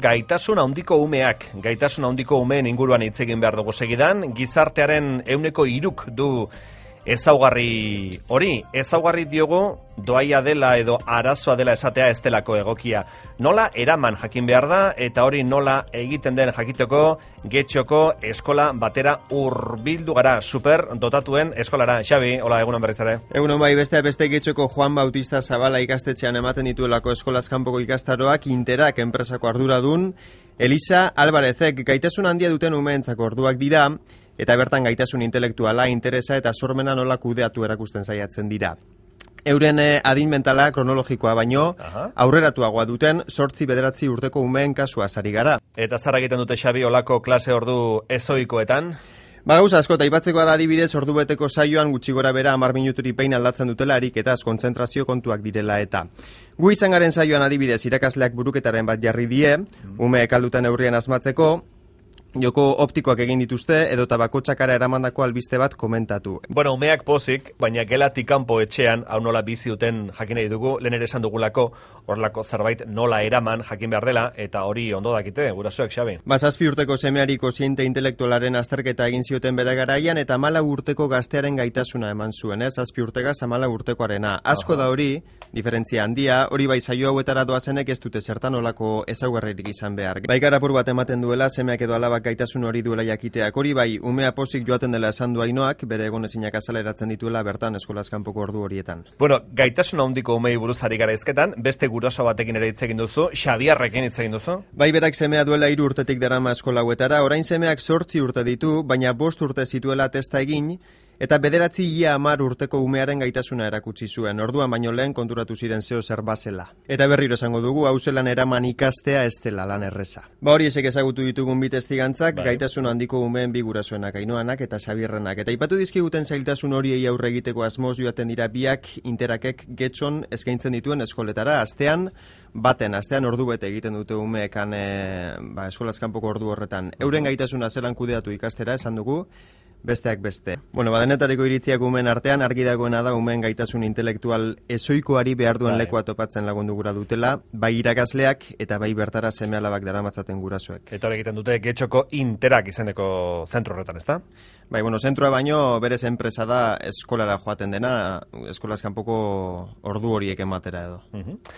Gaitasun handiko umeak, gaitasun handiko umeen inguruan hitz egin behar dugu segidan, gizartearen euneko iruk du ezaugarri hori, ezaugarri diogu doaia dela edo arazoa dela esatea ez delako egokia. Nola eraman jakin behar da eta hori nola egiten den jakiteko getxoko eskola batera urbildu gara super dotatuen eskolara. Xabi, hola egunon berrizare. Egunon bai, beste beste getxoko Juan Bautista Zabala ikastetxean ematen dituelako eskolazkanpoko ikastaroak interak enpresako arduradun, Elisa Alvarezek gaitasun handia duten umeentzako orduak dira, eta bertan gaitasun intelektuala, interesa eta sormena nola kudeatu erakusten saiatzen dira. Euren eh, adin mentala kronologikoa baino, aurreratuagoa duten sortzi bederatzi urteko umeen kasua sari gara. Eta zara egiten dute Xabi olako klase ordu ezoikoetan? Ba gauza asko, eta da adibidez ordu beteko saioan gutxi gora bera amar minuturi pein aldatzen dutela erik eta konzentrazio kontuak direla eta. Gu izan garen saioan adibidez irakasleak buruketaren bat jarri die, ume ekaldutan aurrien asmatzeko, joko optikoak egin dituzte edo tabakotxakara eramandako albiste bat komentatu. Bueno, umeak pozik, baina gelatik kanpo etxean, hau nola bizi duten jakin nahi dugu, lehen ere esan dugulako, horlako zerbait nola eraman jakin behar dela, eta hori ondo dakite, gurasoek xabe. Bazazpi urteko semeariko ziente intelektualaren azterketa egin zioten bere garaian, eta mala urteko gaztearen gaitasuna eman zuen, ez? Azpi urtegaz amala urtekoarena. Asko da hori, diferentzia handia, hori bai saio hauetara doazenek ez dute zertan olako ezaugarririk izan behar. Bai garapur bat ematen duela, semeak edo alabak gaitasun hori duela jakiteak. Hori bai, umea pozik joaten dela esan du ainoak, bere egon ezinak azaleratzen dituela bertan eskolazkanpoko ordu horietan. Bueno, gaitasun handiko umei buruzari gara izketan, beste guraso batekin ere hitz egin duzu, Xabiarrekin hitz egin duzu? Bai, berak semea duela hiru urtetik darama eskola hauetara, orain semeak sortzi urte ditu, baina bost urte zituela testa egin, eta bederatzi ia amar urteko umearen gaitasuna erakutsi zuen, orduan baino lehen konturatu ziren zeo zer basela. Eta berriro esango dugu, hau zelan eraman ikastea ez dela lan erreza. Ba hori esek ezagutu ditugun bitestigantzak, bai. gaitasun handiko umeen bigurasoenak, ainoanak eta sabierrenak. Eta ipatu dizkiguten zailtasun horiei aurre egiteko asmoz joaten dira biak interakek getxon eskaintzen dituen eskoletara, astean, baten, astean ordu bete egiten dute umeekan e, ba, eskolazkanpoko ordu horretan. Euren gaitasuna zelan kudeatu ikastera, esan dugu, besteak beste. Bueno, badenetariko iritziak umen artean, argi dagoena da umen gaitasun intelektual ezoikoari behar duen bai. lekoa topatzen lagundu gura dutela, bai irakasleak eta bai bertara seme alabak dara matzaten gurasoek. Eta egiten dute getxoko interak izeneko zentro horretan, ezta? Bai, bueno, zentroa baino berez enpresa da eskolara joaten dena, eskolaz kanpoko ordu horiek ematera edo. Uh